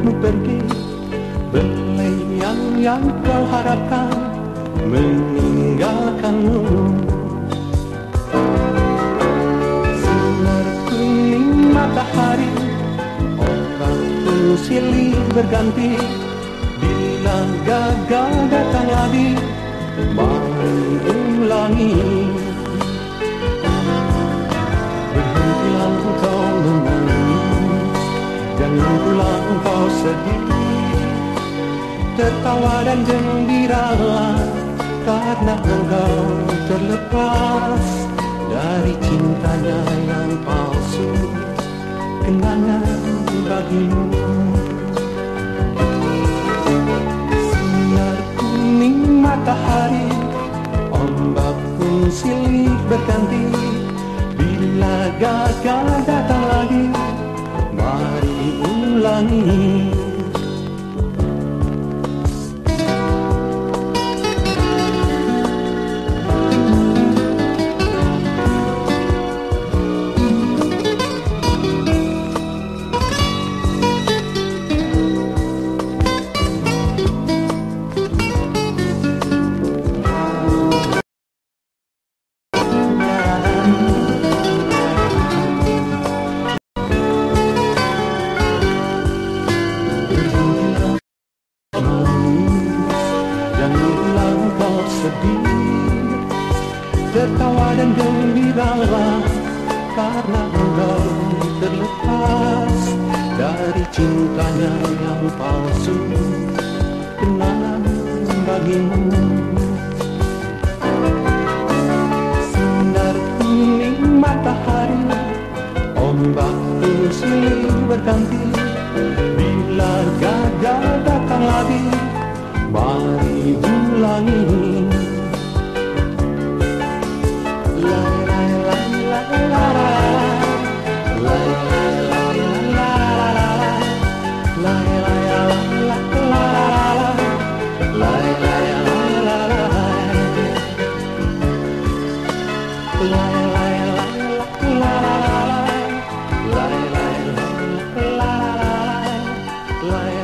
Mu pergi Berlayang yang kau harapkan Meninggalkanmu. Sinar kuning matahari Orang silih berganti. Jangan pula kau sedih. Tertawa dan gembiralah karena engkau terlepas dari cintanya yang palsu. Kenangan bagimu. Sinar kuning matahari ombak pun silih berganti. Bila gagal datang lagi nắng sedih Tertawa dan gembiralah Karena engkau terlepas Dari cintanya yang palsu. Kenangan bagimu. Sinar kuning matahari Ombak like